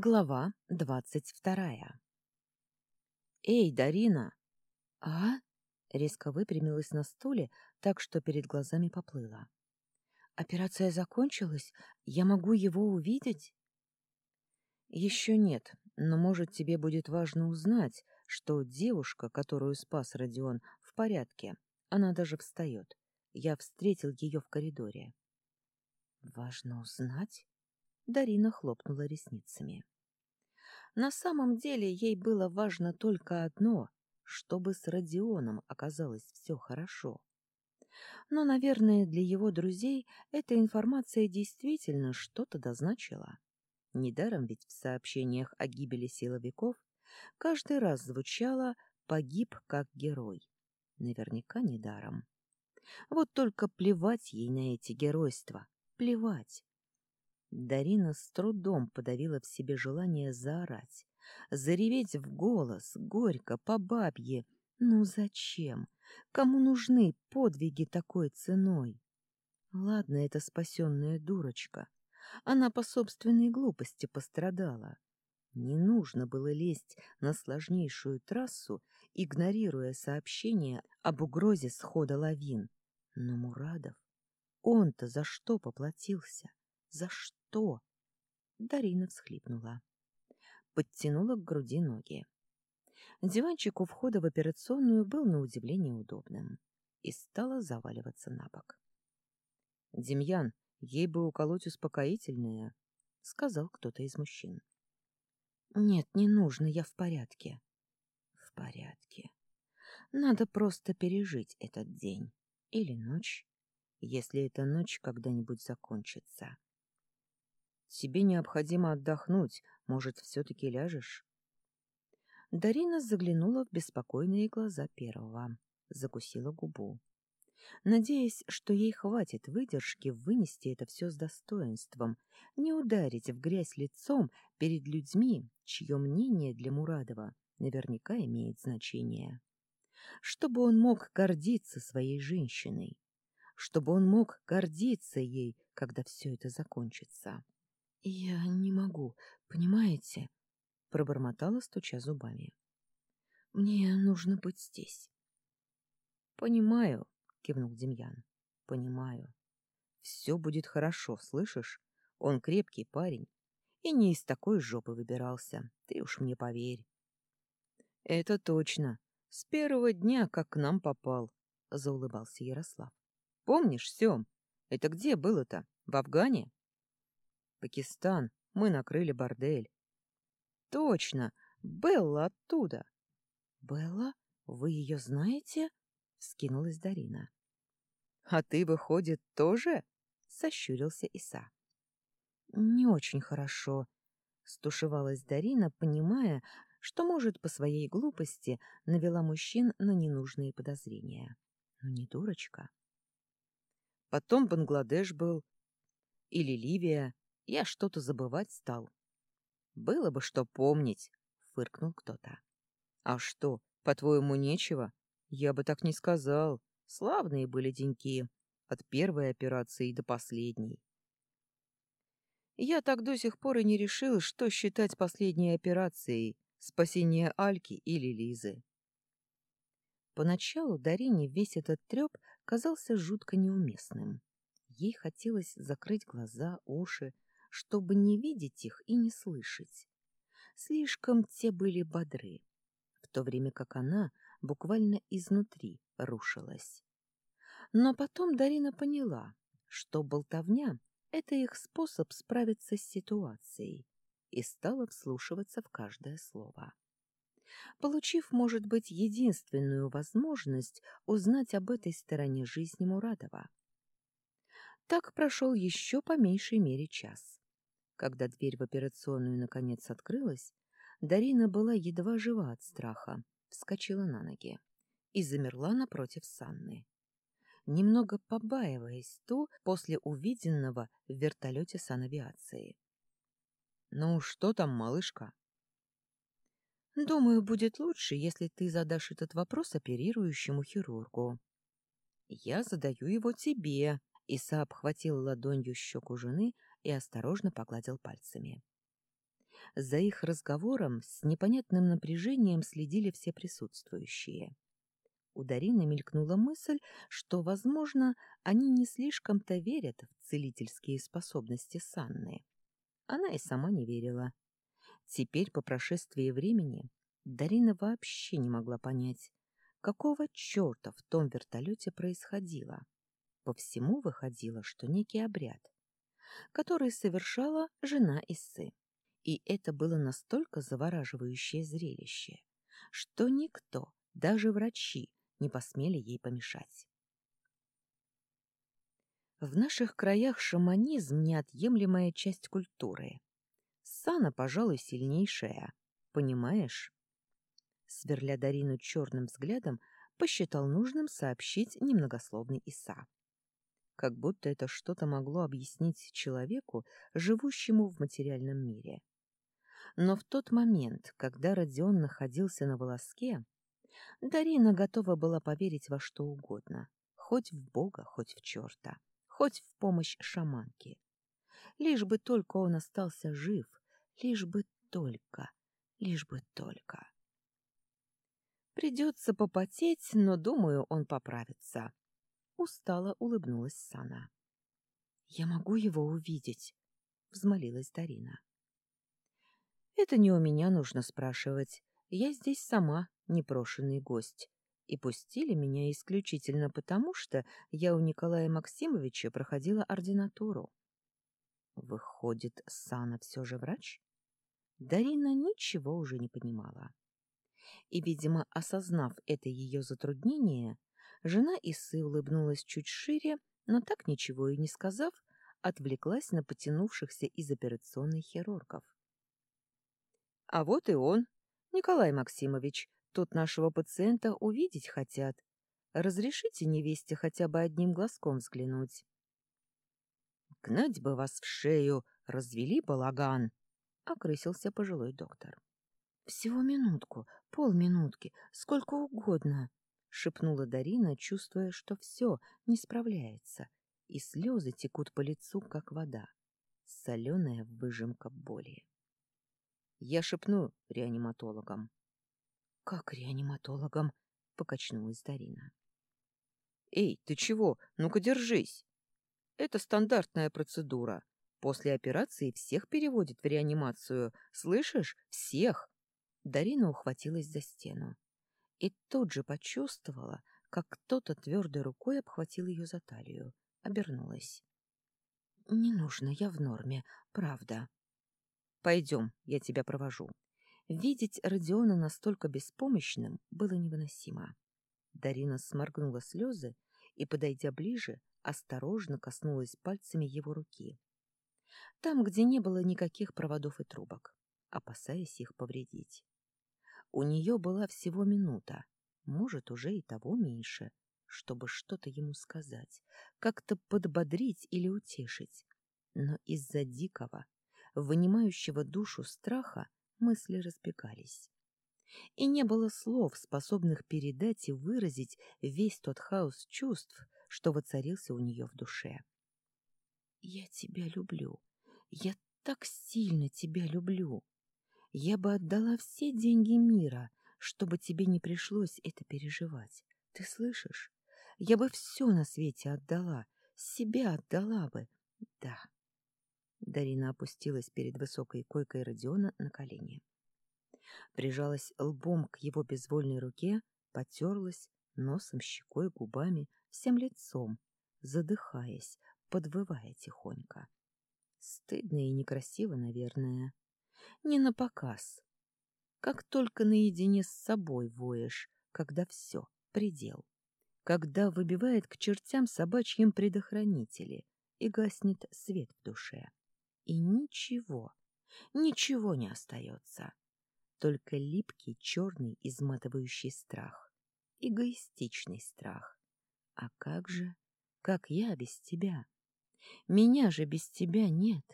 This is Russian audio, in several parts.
Глава двадцать вторая. «Эй, Дарина!» «А?» — резко выпрямилась на стуле, так что перед глазами поплыла. «Операция закончилась? Я могу его увидеть?» «Еще нет, но, может, тебе будет важно узнать, что девушка, которую спас Родион, в порядке. Она даже встает. Я встретил ее в коридоре». «Важно узнать?» Дарина хлопнула ресницами. На самом деле ей было важно только одно — чтобы с Родионом оказалось все хорошо. Но, наверное, для его друзей эта информация действительно что-то дозначила. Недаром ведь в сообщениях о гибели силовиков каждый раз звучало «погиб как герой». Наверняка недаром. Вот только плевать ей на эти геройства. Плевать. Дарина с трудом подавила в себе желание заорать, зареветь в голос, горько, по бабье. Ну зачем? Кому нужны подвиги такой ценой? Ладно, это спасенная дурочка. Она по собственной глупости пострадала. Не нужно было лезть на сложнейшую трассу, игнорируя сообщение об угрозе схода лавин. Но Мурадов, он-то за что поплатился? За что? Дарина всхлипнула. Подтянула к груди ноги. Диванчик у входа в операционную был на удивление удобным и стала заваливаться на бок. — Демьян, ей бы уколоть успокоительное, — сказал кто-то из мужчин. — Нет, не нужно, я в порядке. — В порядке. Надо просто пережить этот день или ночь, если эта ночь когда-нибудь закончится. Тебе необходимо отдохнуть. Может, все-таки ляжешь?» Дарина заглянула в беспокойные глаза первого, закусила губу. Надеясь, что ей хватит выдержки вынести это все с достоинством, не ударить в грязь лицом перед людьми, чье мнение для Мурадова наверняка имеет значение. Чтобы он мог гордиться своей женщиной, чтобы он мог гордиться ей, когда все это закончится. «Я не могу, понимаете?» — пробормотала, стуча зубами. «Мне нужно быть здесь». «Понимаю», — кивнул Демьян. «Понимаю. Все будет хорошо, слышишь? Он крепкий парень и не из такой жопы выбирался, ты уж мне поверь». «Это точно. С первого дня, как к нам попал», — заулыбался Ярослав. «Помнишь, Сем, это где было-то? В Афгане?» Пакистан. Мы накрыли бордель. Точно, Белла оттуда. Белла? Вы ее знаете? Скинулась Дарина. А ты, выходит, тоже? Сощурился Иса. Не очень хорошо, стушевалась Дарина, понимая, что, может, по своей глупости навела мужчин на ненужные подозрения. Но не дурочка. Потом Бангладеш был. Или Ливия. Я что-то забывать стал. Было бы что помнить, фыркнул кто-то. А что, по-твоему, нечего? Я бы так не сказал. Славные были деньки. От первой операции до последней. Я так до сих пор и не решил, что считать последней операцией — спасение Альки или Лизы. Поначалу Дарине весь этот треп казался жутко неуместным. Ей хотелось закрыть глаза, уши, чтобы не видеть их и не слышать. Слишком те были бодры, в то время как она буквально изнутри рушилась. Но потом Дарина поняла, что болтовня — это их способ справиться с ситуацией, и стала вслушиваться в каждое слово. Получив, может быть, единственную возможность узнать об этой стороне жизни Мурадова. Так прошел еще по меньшей мере час. Когда дверь в операционную наконец открылась, Дарина была едва жива от страха, вскочила на ноги и замерла напротив Санны. Немного побаиваясь то после увиденного в вертолете санавиации. «Ну, что там, малышка?» «Думаю, будет лучше, если ты задашь этот вопрос оперирующему хирургу». «Я задаю его тебе», — Иса обхватил ладонью щеку жены, и осторожно погладил пальцами. За их разговором с непонятным напряжением следили все присутствующие. У Дарины мелькнула мысль, что, возможно, они не слишком-то верят в целительские способности Санны. Она и сама не верила. Теперь, по прошествии времени, Дарина вообще не могла понять, какого черта в том вертолете происходило. По всему выходило, что некий обряд, который совершала жена Иссы. И это было настолько завораживающее зрелище, что никто, даже врачи, не посмели ей помешать. В наших краях шаманизм — неотъемлемая часть культуры. Сана, пожалуй, сильнейшая, понимаешь? Сверля Дарину черным взглядом, посчитал нужным сообщить немногословный Иса. Как будто это что-то могло объяснить человеку, живущему в материальном мире. Но в тот момент, когда Родион находился на волоске, Дарина готова была поверить во что угодно, хоть в Бога, хоть в черта, хоть в помощь шаманке. Лишь бы только он остался жив, лишь бы только, лишь бы только. Придется попотеть, но, думаю, он поправится. Устало улыбнулась Сана. — Я могу его увидеть? — взмолилась Дарина. — Это не у меня нужно спрашивать. Я здесь сама, непрошенный гость, и пустили меня исключительно потому, что я у Николая Максимовича проходила ординатуру. Выходит, Сана все же врач? Дарина ничего уже не понимала. И, видимо, осознав это ее затруднение, жена Исы улыбнулась чуть шире, но так ничего и не сказав, отвлеклась на потянувшихся из операционной хирургов. — А вот и он, Николай Максимович, Тут нашего пациента увидеть хотят. Разрешите невесте хотя бы одним глазком взглянуть. — Гнать бы вас в шею, развели балаган! — окрысился пожилой доктор. — Всего минутку, полминутки, сколько угодно! — шепнула Дарина, чувствуя, что все не справляется, и слезы текут по лицу, как вода. Соленая выжимка боли. Я шепну реаниматологам. Как реаниматологом? покачнулась Дарина. Эй, ты чего? Ну-ка держись. Это стандартная процедура. После операции всех переводят в реанимацию. Слышишь? Всех. Дарина ухватилась за стену и тут же почувствовала, как кто-то твердой рукой обхватил ее за талию. Обернулась. «Не нужно, я в норме, правда». «Пойдем, я тебя провожу. Видеть Родиона настолько беспомощным было невыносимо. Дарина сморгнула слезы и, подойдя ближе, осторожно коснулась пальцами его руки. Там, где не было никаких проводов и трубок, опасаясь их повредить. У нее была всего минута, может, уже и того меньше, чтобы что-то ему сказать, как-то подбодрить или утешить. Но из-за дикого, вынимающего душу страха, мысли разбегались. И не было слов, способных передать и выразить весь тот хаос чувств, что воцарился у нее в душе. «Я тебя люблю. Я так сильно тебя люблю. Я бы отдала все деньги мира, чтобы тебе не пришлось это переживать. Ты слышишь? Я бы все на свете отдала, себя отдала бы. Да, Дарина опустилась перед высокой койкой Родиона на колени. Прижалась лбом к его безвольной руке, потерлась носом, щекой, губами, всем лицом, задыхаясь, подвывая тихонько. Стыдно и некрасиво, наверное. Не на показ. Как только наедине с собой воешь, когда все, предел. Когда выбивает к чертям собачьим предохранители и гаснет свет в душе и ничего, ничего не остается. Только липкий, черный, изматывающий страх. Эгоистичный страх. А как же, как я без тебя? Меня же без тебя нет.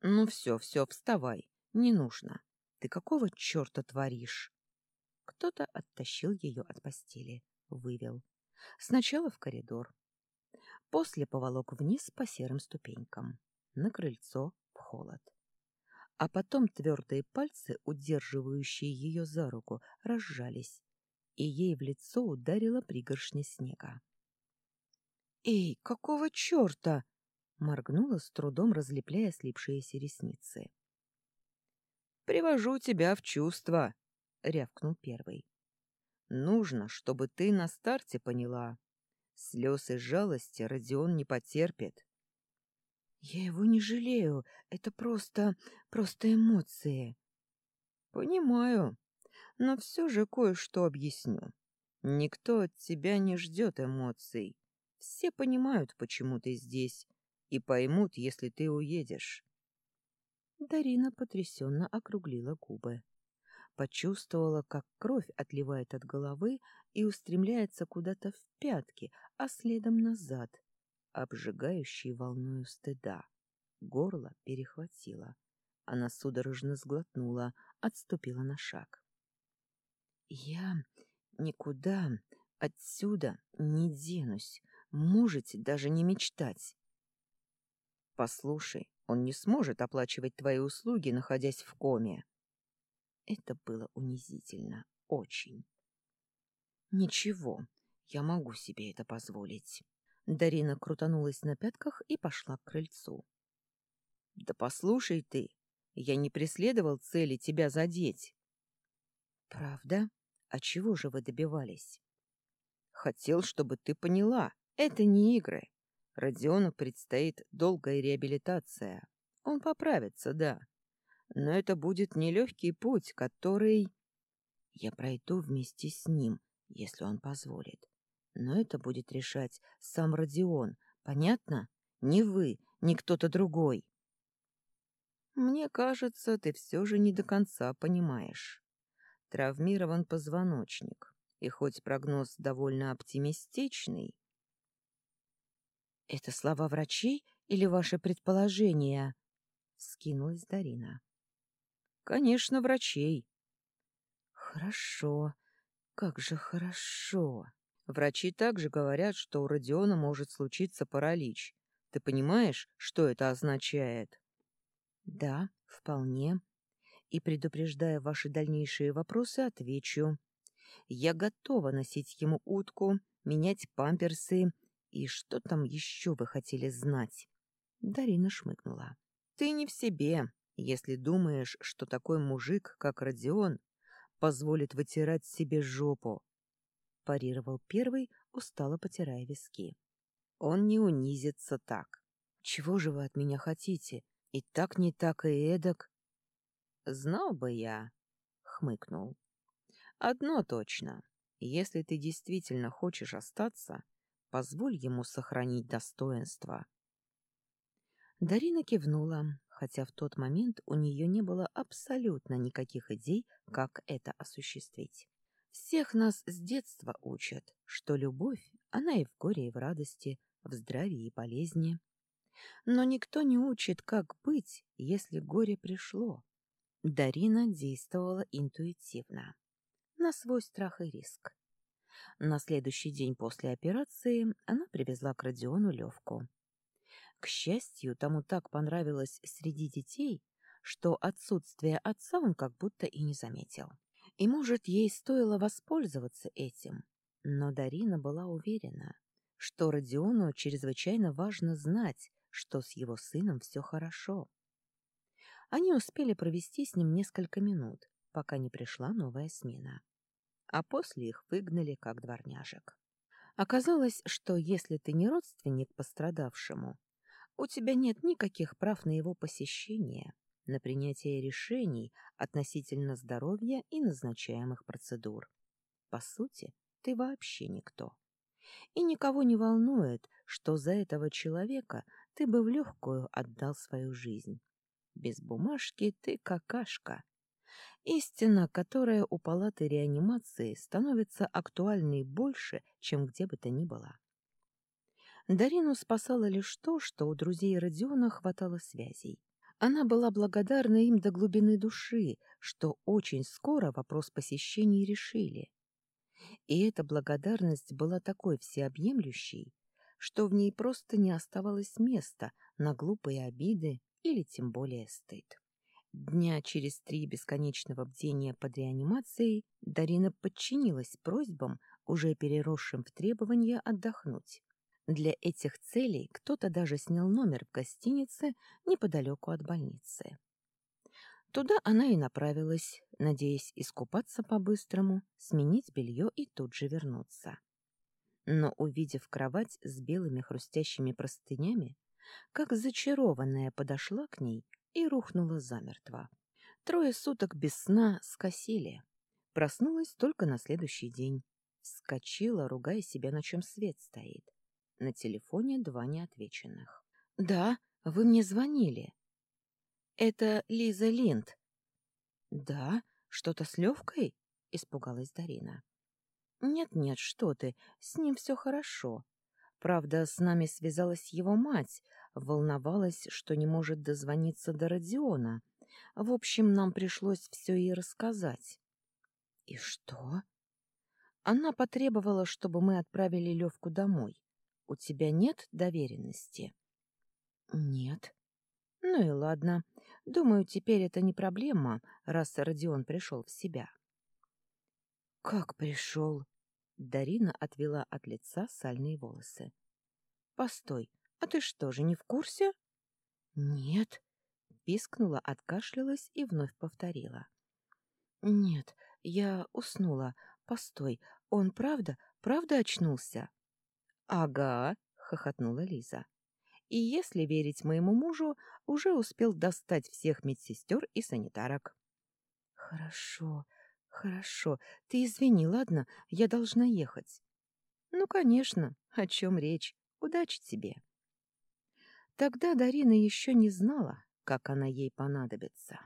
Ну все, все, вставай, не нужно. Ты какого черта творишь? Кто-то оттащил ее от постели, вывел. Сначала в коридор. После поволок вниз по серым ступенькам. На крыльцо, холод. а потом твердые пальцы, удерживающие ее за руку, разжались, и ей в лицо ударила пригоршня снега. «Эй, какого черта?» — моргнула, с трудом разлепляя слипшиеся ресницы. «Привожу тебя в чувство», — рявкнул первый. «Нужно, чтобы ты на старте поняла. Слез и жалости Родион не потерпит». «Я его не жалею. Это просто... просто эмоции». «Понимаю. Но все же кое-что объясню. Никто от тебя не ждет эмоций. Все понимают, почему ты здесь, и поймут, если ты уедешь. Дарина потрясенно округлила губы. Почувствовала, как кровь отливает от головы и устремляется куда-то в пятки, а следом назад, обжигающей волною стыда. Горло перехватило. Она судорожно сглотнула, отступила на шаг. «Я никуда отсюда не денусь. Можете даже не мечтать. Послушай, он не сможет оплачивать твои услуги, находясь в коме. Это было унизительно. Очень. Ничего, я могу себе это позволить. Дарина крутанулась на пятках и пошла к крыльцу. Да послушай ты, я не преследовал цели тебя задеть. Правда? А чего же вы добивались? Хотел, чтобы ты поняла. Это не игры. Родиону предстоит долгая реабилитация. Он поправится, да. Но это будет нелегкий путь, который... Я пройду вместе с ним, если он позволит. Но это будет решать сам Родион, понятно? Не вы, не кто-то другой. Мне кажется, ты все же не до конца понимаешь. Травмирован позвоночник, и хоть прогноз довольно оптимистичный, «Это слова врачей или ваши предположения?» — скинулась Дарина. «Конечно, врачей». «Хорошо. Как же хорошо». Врачи также говорят, что у Родиона может случиться паралич. Ты понимаешь, что это означает? Да, вполне. И предупреждая ваши дальнейшие вопросы, отвечу. Я готова носить ему утку, менять памперсы «И что там еще вы хотели знать?» Дарина шмыгнула. «Ты не в себе, если думаешь, что такой мужик, как Родион, позволит вытирать себе жопу», — парировал первый, устало потирая виски. «Он не унизится так». «Чего же вы от меня хотите? И так не так, и эдак?» «Знал бы я», — хмыкнул. «Одно точно. Если ты действительно хочешь остаться, Позволь ему сохранить достоинство. Дарина кивнула, хотя в тот момент у нее не было абсолютно никаких идей, как это осуществить. Всех нас с детства учат, что любовь, она и в горе, и в радости, в здравии и болезни. Но никто не учит, как быть, если горе пришло. Дарина действовала интуитивно, на свой страх и риск. На следующий день после операции она привезла к Родиону Левку. К счастью, тому так понравилось среди детей, что отсутствие отца он как будто и не заметил. И, может, ей стоило воспользоваться этим. Но Дарина была уверена, что Родиону чрезвычайно важно знать, что с его сыном все хорошо. Они успели провести с ним несколько минут, пока не пришла новая смена а после их выгнали как дворняжек. Оказалось, что если ты не родственник пострадавшему, у тебя нет никаких прав на его посещение, на принятие решений относительно здоровья и назначаемых процедур. По сути, ты вообще никто. И никого не волнует, что за этого человека ты бы в легкую отдал свою жизнь. Без бумажки ты какашка, Истина, которая у палаты реанимации становится актуальной больше, чем где бы то ни было. Дарину спасало лишь то, что у друзей Родиона хватало связей. Она была благодарна им до глубины души, что очень скоро вопрос посещений решили. И эта благодарность была такой всеобъемлющей, что в ней просто не оставалось места на глупые обиды или тем более стыд. Дня через три бесконечного бдения под реанимацией Дарина подчинилась просьбам, уже переросшим в требования отдохнуть. Для этих целей кто-то даже снял номер в гостинице неподалеку от больницы. Туда она и направилась, надеясь искупаться по-быстрому, сменить белье и тут же вернуться. Но, увидев кровать с белыми хрустящими простынями, как зачарованная подошла к ней и рухнула замертво. Трое суток без сна скосили. Проснулась только на следующий день. Вскочила, ругая себя, на чем свет стоит. На телефоне два неотвеченных. «Да, вы мне звонили». «Это Лиза Линд». «Да? Что-то с Левкой?» — испугалась Дарина. «Нет-нет, что ты, с ним все хорошо. Правда, с нами связалась его мать, волновалась, что не может дозвониться до Родиона. В общем, нам пришлось все ей рассказать. И что? Она потребовала, чтобы мы отправили Левку домой. У тебя нет доверенности? Нет. Ну и ладно. Думаю, теперь это не проблема, раз Родион пришел в себя. Как пришел? Дарина отвела от лица сальные волосы. Постой, а ты что же, не в курсе? Нет, пискнула, откашлялась и вновь повторила. Нет, я уснула. Постой, он правда, правда очнулся? Ага, хохотнула Лиза. И если верить моему мужу, уже успел достать всех медсестер и санитарок. Хорошо, хорошо. Ты извини, ладно? Я должна ехать. Ну, конечно. О чем речь? Удачи тебе. Тогда Дарина еще не знала, как она ей понадобится.